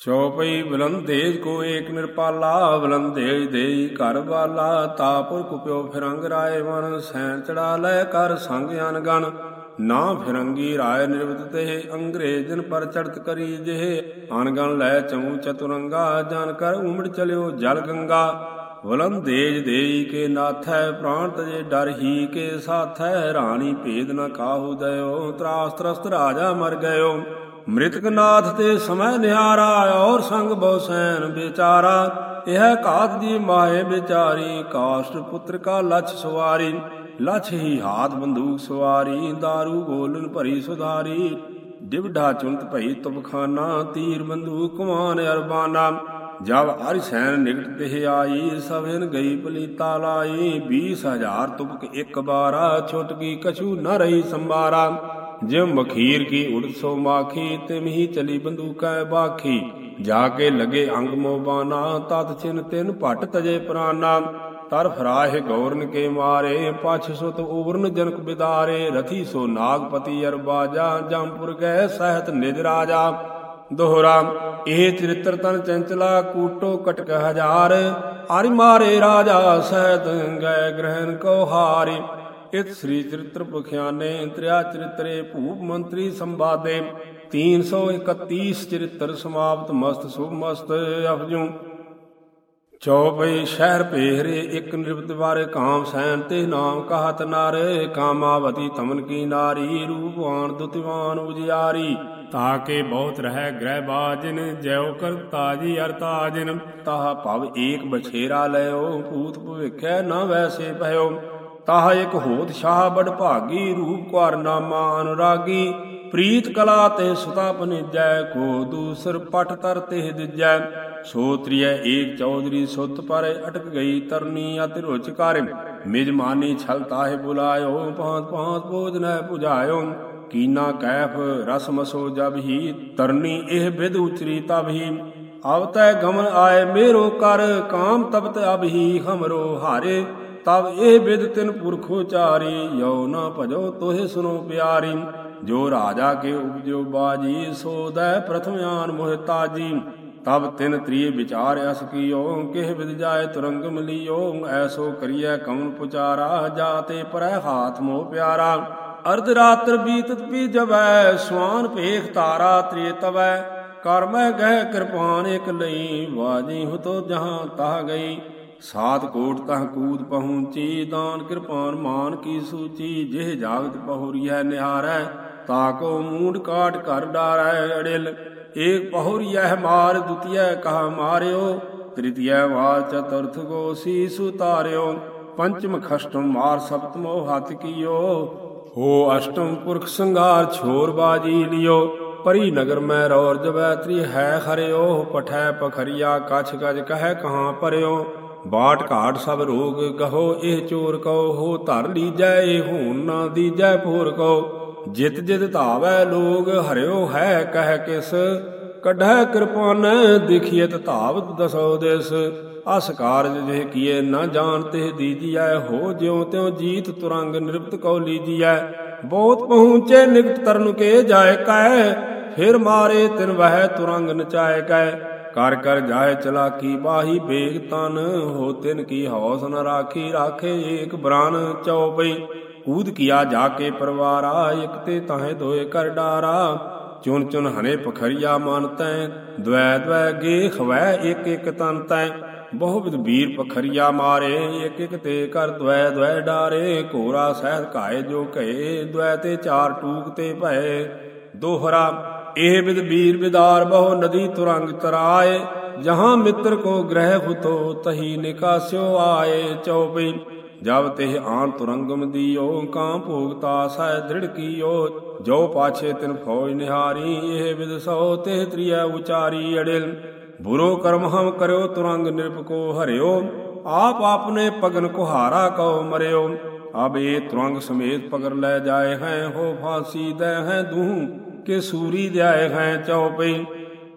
ਚੌਪਈ ਬਲੰਦੇਜ ਕੋ ਏਕ ਨਿਰਪਾਲਾ ਬਲੰਦੇਜ ਦੇਈ ਘਰ ਵਾਲਾ ਤਾਪੁਰ ਕੁਪਿਓ ਫਿਰੰਗ ਰਾਏ ਮਨ ਸੈਨ ਚੜਾ ਲੈ ਕਰ ਸੰਗ ਅਨਗਣ। ਨਾ ਫਿਰੰਗੀ ਰਾਏ ਨਿਰਵਤ ਤੇ ਅੰਗਰੇਜਨ ਪਰ ਚੜਤ ਕਰੀ ਜਿਹੇ। ਅਨਗਣ ਲੈ ਚਮੂ ਚਤੁਰੰਗਾ, ਜਨ ਕਰ ਉਮੜ ਚਲਿਓ ਜਲ ਗੰਗਾ। ਬਲੰਦੇਜ ਦੇਈ ਕੇ ਨਾਥੈ ਪ੍ਰਾਣ ਤਜੇ ਡਰ ਹੀ ਕੇ ਸਾਥੈ। ਰਾਣੀ ਭੇਦ ਨ ਕਾਹੂ ਦਇਓ, ਤਰਾਸ ਤਰਸਤ ਰਾਜਾ ਮਰ ਗਇਓ। ਮ੍ਰਿਤਕ ਨਾਥ ਤੇ ਸਮੈ ਨਿਹਾਰਾ ਔਰ ਸੰਗ ਬਹੁ ਸੈਨ ਵਿਚਾਰਾ, ਇਹ ਘਾਤ ਦੀ ਮਾਏ ਵਿਚਾਰੀ, ਕਾਸ਼ਟ ਪੁੱਤਰ ਕਾ ਲਛ ਸਵਾਰੀ, ਲਛ ਹੀ ਹਾਥ ਬੰਦੂਕ ਸਵਾਰੀ दारू ਗੋਲਨ ਭਰੀ ਸੁਧਾਰੀ, ਡਿਵਢਾ ਚੁੰਤ ਭਈ ਤੁਬਖਾਨਾ ਤੀਰ ਬੰਦੂਕ ਕਮਾਨ ਅਰਬਾਨਾ, ਜਬ ਹਰਿ ਸੈਨ ਨਿਕਟ ਤੇ ਆਈ ਸਭਨ ਗਈ ਪਲੀਤਾ ਲਾਈ 20000 ਤੁਪਕ ਇੱਕ ਬਾਰਾ, ਛੁਟਕੀ ਕਛੂ ਨ ਰਹੀ ਸੰਬਾਰਾ ਜਿਉ ਮਖੀਰ ਕੀ ਉੜ ਸੋ ਮਾਖੀ ਤਿਮਹੀ ਚਲੀ ਬੰਦੂਕੈ ਬਾਖੀ। ਜਾ ਕੇ ਲਗੇ ਅੰਗ ਮੋਬਾਨਾ, ਤਤ ਚਿਨ ਤਿਨ ਭਟ ਤਜੇ ਪ੍ਰਾਨਾ। ਤਰ ਫਰਾਹ ਗੌਰਨ ਕੇ ਮਾਰੇ, ਪਛ ਸੁਤ ਉਵਰਨ ਜਨਕ ਬਿਦਾਰੇ। ਰਥੀ ਸੋ ਨਾਗਪਤੀ ਅਰਬਾਜਾ ਜੰਪੁਰ ਗਏ ਸਹਿਤ ਨਿਜ ਰਾਜਾ। ਦੋਹਰਾ, ਇਹ ਚਰਿਤਰ ਤਨ ਚੰਚਲਾ, ਕੂਟੋ ਕਟਕ ਹਜ਼ਾਰ। ਆਰਿ ਮਾਰੇ ਰਾਜਾ, ਸਹਿਤ ਗਏ ਗ੍ਰਹਿਣ ਕੋ ਹਾਰੇ। ਇਤ ਸ੍ਰੀ ਚਰਿਤ੍ਰ ਪਖਿਆਨੇ ਤ੍ਰਿਆ ਚਰਿਤਰੇ ਭੂਪ ਮੰਤਰੀ ਸੰਵਾਦੇ। 331 ਚਰਿਤ੍ਰ ਸਮਾਪਤ, ਮਸਤ ਸੁਭ ਮਸਤ ਅਫਜੂ ਚੌਪਈ ਸ਼ਹਿਰ ਪਹਿਰੇ ਇੱਕ ਨਿਰਵਤ ਵਾਰੇ ਕਾਮ ਸੈਨ ਤੇ ਨਾਮ ਕਹਤ ਨਾਰੇ। ਕਾਮਾਵਤੀ ਤਮਨ ਕੀ ਨਾਰੀ ਰੂਪਵਾਨ ਦੁਤਿਵਾਨ ਉਜਿਆਰੀ। ਤਾਕੇ ਬਹੁਤ ਰਹਿ ਗ੍ਰਹਿ ਬਾਜਨ ਜੈਉ ਕਰਤਾ ਜੀ ਅਰਤਾਜਨ ਤਾਹ ਭਵ ਏਕ ਬਛੇਰਾ ਲਿਓ ਭੂਤ ਭਵਿਖੈ ਨਾ ਵੈਸੇ ਭਇਓ। ਤਾਹ ਇਕ ਹੋਤ ਸ਼ਾਹ ਬੜ ਭਾਗੀ, ਰੂਪ ਕੁਾਰ ਨਾਮਾ ਅਨੁਰਾਗੀ ਪ੍ਰੀਤ ਕਲਾ ਤੇ ਸੁਤਾ ਪਨਿਜੈ, ਕੋ ਦੂਸਰ ਪਟ ਤਰ ਤੇ ਦਿਜੈ। ਸੋ ਤ੍ਰਿਐ ਏਕ ਚੌਧਰੀ ਸੁਤ ਪਰ, ਅਟਕ ਗਈ ਤਰਨੀ ਅਤਿ ਰੁਚ ਕਰ। ਮਿਜਮਾਨੀ ਛਲ ਤਾਹੇ ਬੁਲਾਇਓ ਪਾਂਤ ਪਾਂਤ ਭੋਜਨੈ ਪੁਜਾਇਓ। ਕੀਨਾ ਕੈਫ ਰਸ ਮਸੋ ਜਬ ਹੀ, ਤਰਨੀ ਇਹ ਵਿਦ ਉਚਰੀ ਤਬ ਹੀ। ਅਬ ਗਮਨ ਆਏ ਮੇਰੋ ਕਰ, ਕਾਮ ਤਬਤ ਅਬ ਹੀ ਹਮਰੋ ਹਾਰੇ। ਤਬ ਇਹ ਵਿਦ ਤਿਨ ਪੁਰਖੋ ਚਾਰੀ ਯੋ ਨਾ ਭਜੋ ਤੋਹਿ ਸੁਨੋ ਪਿਆਰੀ। ਜੋ ਰਾਜਾ ਕੇ ਉਪਜੋ ਬਾਜੀ ਸੋਦੈ ਪ੍ਰਥਮ ਆਨ ਮੋਹਿ ਤਾਜੀ। ਤਬ ਤਿਨ ਤ੍ਰੀ ਵਿਚਾਰ ਅਸ ਕੀਓ, ਕਿਹ ਵਿਦ ਜਾਏ ਤੁਰੰਗ ਮਿਲਿਓ ਐਸੋ ਕਰੀਐ ਕਉਨ ਪੁਚਾਰਾ, ਜਾਤੇ ਪਰੈ ਹਾਥ ਮੋ ਪਿਆਰਾ। ਅਰਧ ਰਾਤਰ ਬੀਤਤ ਪੀ ਜਵੈ, ਸਵਾਨ ਭੇਖ ਤਾਰਾ ਤ੍ਰੀ ਤਵੈ। ਕਰਮੈ ਗਹਿ ਕਿਰਪਾਨ ਇਕ ਲਈ, ਵਾਜੀ ਹੁਤੋ ਜਹਾਂ ਤਾ ਗਈ। ਸਾਤ ਕੋਟ ਤਹ ਕੂਦ ਪਹੁੰਚੀ, ਦਾਨ ਕਿਰਪਾਨ ਮਾਨ ਕੀ ਸੂਚੀ, ਜਿਹ ਜਾਗਤ ਪਹੁਰੀਐ ਨਿਹਾਰੈ ਤਾਕੋ ਮੂਡ ਕਾਟ ਕਰ ਡਾਰੈ ਅੜਿਲ। ਏਕ ਪਹੁਰੀਐ ਮਾਰ ਦੁਤੀਐ ਕਹਾ ਮਾਰਿਓ ਤ੍ਰਿਤੀਯ ਵਾਰ ਚਤੁਰਥ ਗੋ ਸੀਸ ਉਤਾਰਿਓ। ਪੰਚਮ ਖਸ਼ਟਮ ਮਾਰ ਸਪਤਮੋ ਹੱਥ ਕੀਓ, ਹੋ ਅਸ਼ਟਮ ਪੁਰਖ ਸੰਗਾਰ ਛੋਰ ਬਾਜੀ ਲਿਓ। ਪਰੀ ਨਗਰ ਮੈਂ ਰੌਰ ਜਬੈ ਤ੍ਰੀ ਹੈ ਖਰਿਓ, ਪਠੈ ਪਖਰੀਆ, ਕਛ ਗਜ ਕਹੈ ਕਹਾਂ ਪਰਿਓ। ਬਾਟ ਘਾਟ ਸਭ ਰੋਗ ਕਹੋ, ਇਹ ਚੋਰ ਕਉ ਹੋ ਧਰ ਲੀਜੈ, ਇਹ ਹੋਣ ਨਾ ਦੀਜੈ ਪੂਰ ਕਉ ਜਿਤ ਜਿਤ ਧਾਵੈ ਲੋਗ, ਹਰਿਓ ਹੈ ਕਹਿ ਕਿਸ। ਕਢੈ ਕਿਰਪਾਨ ਦਿਖੀਤ ਧਾਵਤ ਦਸੋ ਦਿਸ। ਅਸ ਕਾਰਜ ਜਿਹ ਕੀਏ ਨਾ ਜਾਣਤੇ ਦੀਜੀਐ, ਹੋ ਜਿਉ ਤਿਉ ਜੀਤ ਤੁਰੰਗ ਨਿਰਪਤ ਕਉ ਲੀਜੀਐ। ਬਹੁਤ ਪਹੁੰਚੇ ਨਿਕਟ ਤਰਨ ਕੇ ਜਾਏ ਕੈ ਫਿਰ ਮਾਰੇ ਤਿਨ ਵਹਿ ਤੁਰੰਗ ਨਚਾਏ ਕੈ ਕਰ ਕਰ ਜਾਏ ਚਲਾਕੀ ਬਾਹੀ ਬੇਗ ਤਨ, ਹੋ ਤਿਨ ਕੀ ਹੌਸ ਨ ਰਾਖੀ, ਰਾਖੇ ਏਕ ਬ੍ਰਾਨ ਚਉਪਈ। ਕੂਦ ਕੀਆ ਜਾ ਕੇ ਪਰਵਾਰਾ, ਇਕ ਤੇ ਤਾਹੇ ਦੋਏ ਕਰ ਡਾਰਾ। ਚੁਨ ਚੁਨ ਹਨੇ ਪਖਰੀਆ ਮਨ ਤੈ ਦ્વੈ ਦ્વੈ ਗੇ ਖਵੈ ਇਕ ਇਕ ਤਨ ਤੈ। ਬਹੁ ਵਿਦ ਵੀਰ ਪਖਰੀਆ ਮਾਰੇ, ਇਕ ਇਕ ਤੇ ਕਰ ਦ્વੈ ਦ્વੈ ਡਾਰੇ, ਘੋਰਾ ਸਹਿਤ ਘਾਏ ਜੋ ਘਏ ਦ્વੈ ਤੇ ਚਾਰ ਟੂਕ ਤੇ ਭਏ। ਦੋਹਰਾ, ਇਹ ਵਿਦ ਵੀਰ ਵਿਦਾਰ ਬਹੁ ਨਦੀ ਤੁਰੰਗ ਤਰਾਏ, ਜਹਾਂ ਮਿੱਤਰ ਕੋ ਗ੍ਰਹਿ ਹੁਤੋ ਤਹੀ ਨਿਕਾਸਿਓ ਆਏ। ਚੌਪਈ ਜਬ ਤੇ ਆਨ ਤੁਰੰਗਮ ਦੀਓ, ਕਾਂ ਭੋਗਤਾ ਸਹਿ ਦ੍ਰਿੜ ਕੀਓ। ਜੋ ਪਾਛੇ ਤਿਨ ਫੌਜ ਨਿਹਾਰੀ, ਇਹ ਵਿਦ ਸੋ ਤੇ ਤ੍ਰਿਆ ਉਚਾਰੀ ਅੜਿਲ। ਬੁਰੋ ਕਰਮ ਹਮ ਕਰਿਓ ਤੁਰੰਗ ਨਿਰਪਕੋ ਹਰਿਓ। ਆਪ ਆਪਨੇ ਪਗਨ ਕੁਹਾਰਾ ਕਉ ਮਰਿਓ। ਅਬ ਇਹ ਤੁਰੰਗ ਸਮੇਤ ਪਗਰ ਲੈ ਜਾਏ ਹੈ, ਹੋ ਫਾਂਸੀ ਦੇ ਹੈ ਦੂਹ, ਕੇ ਸੂਰੀ ਜਾਏ ਹੈ ਚਉਪਈ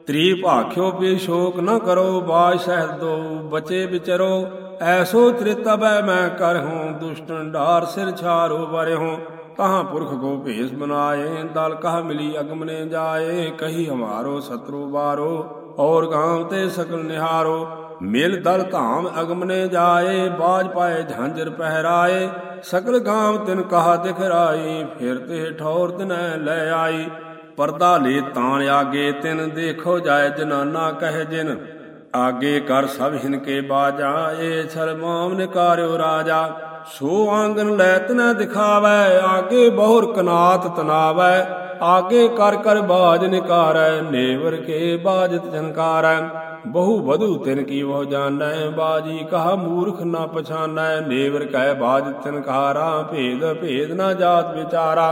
ਤ੍ਰੀ ਭਾਖਿਓ ਪੇ ਸ਼ੋਕ ਨ ਕਰੋ ਬਾਜ ਸਹਿ ਦੋ ਬਚੇ ਵਿਚਰੋ। ਐਸੋ ਤ੍ਰਿਤਬੈ ਮੈਂ ਕਰਹੂੰ, ਦੁਸ਼ਟਨ ਢਾਰ ਸਿਰ ਛਾਰੋ ਬਰਿਹੂੰ ਕਹਾਂ ਪੁਰਖ ਕੋ ਭੇਸ ਬਨਾਏ, ਦਲ ਕਹ ਮਿਲੀ ਅਗਮ ਨੇ ਜਾਏ। ਕਹੀ ਹਮਾਰੋ ਸਤਰੂ ਬਾਰੋ। ਔਰ ਗਾਂਵ ਤੇ ਸਕਲ ਨਿਹਾਰੋ। ਮਿਲ ਦਲ ਧਾਮ ਅਗਮਨੇ ਜਾਏ, ਬਾਜ ਪਾਏ ਝਾਂਜਰ ਪਹਿਰਾਏ। ਸਕਲ ਗਾਂਵ ਤਿਨ ਕਹਾ ਦਿਖਰਾਈ, ਫਿਰ ਤੇ ਠੌਰ ਤਿਨੈ ਲੈ ਆਈ। ਪਰਦਾ ਲੇ ਤਾਂ ਆਗੇ ਤਿਨ, ਦੇਖੋ ਜਾਏ ਜਨਾਨਾ ਕਹਿ ਜਿਨ। ਆਗੇ ਕਰ ਸਭ ਹਿਨ ਕੇ ਬਾਜਾ, ਏ ਛਲਮਾਮ ਨਿਕਾਰਿਓ ਰਾਜਾ। ਸੋ ਆਂਗਨ ਲੈ ਤਨਾ ਦਿਖਾਵੈ, ਆਗੇ ਬਹੁਰ ਕਨਾਤ ਤਨਾਵੈ। ਆਗੇ ਕਰ ਕਰ ਬਾਜ ਨਿਕਾਰੈ, ਨੇਵਰ ਕੇ ਬਾਜਤ ਜਨਕਾਰੈ ਬਹੁ ਵਧੂ ਤਿਨ ਕੀ ਬਹੁ ਜਾਣੈ, ਬਾਜੀ ਕਹਾ ਮੂਰਖ ਨਾ ਪਛਾਨੈ। ਨੇਵਰ ਕਹਿ ਬਾਜ ਤਿਨਕਾਰਾ ਭੇਦ ਭੇਦ ਨਾ ਜਾਤ ਵਿਚਾਰਾ।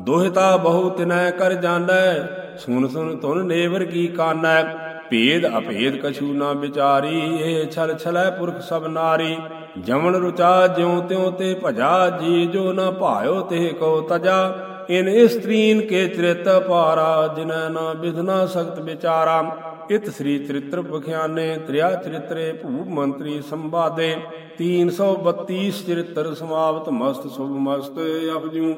ਦੋਹਿਤਾ ਬਹੁ ਤਿਨੈ ਕਰ ਜਾਣੈ ਸੁਨ ਸੁਨ ਤੁਨ ਨੇਵਰ ਕੀ ਕਾਨੈ। ਭੇਦ ਅਭੇਦ ਕਛੂ ਨਾ ਵਿਚਾਰੀ, ਇਹ ਛਲ ਛਲੈ ਪੁਰਖ ਸਭ ਨਾਰੀ। ਜਮਨ ਰੁਚਾ ਜਿਉ ਤਿਉ ਤੇ ਭਜਾ, ਜੀ ਜੋ ਨਾ ਭਾਇਓ ਤੇ ਕੋ ਤਜਾ। ਇਨ ਇਸਤਰੀਨ ਕੇ ਚਰਿਤ ਪਾਰਾ ਜਿਨੈ ਨਾ ਵਿਧਨਾ ਸਖਤ ਵਿਚਾਰਾ। ਇਤ ਸ੍ਰੀ ਚਰਿਤ੍ਰ ਬਖਿਆਨੇ ਤ੍ਰਿਆ ਚਰਿਤਰੇ ਭੂਪ ਮੰਤਰੀ ਸੰਵਾਦੇ। 332 ਚਰਿਤ੍ਰ ਸਮਾਪਤ ਮਸਤ, ਸੁਭ ਮਸਤ ਅਪਜੂ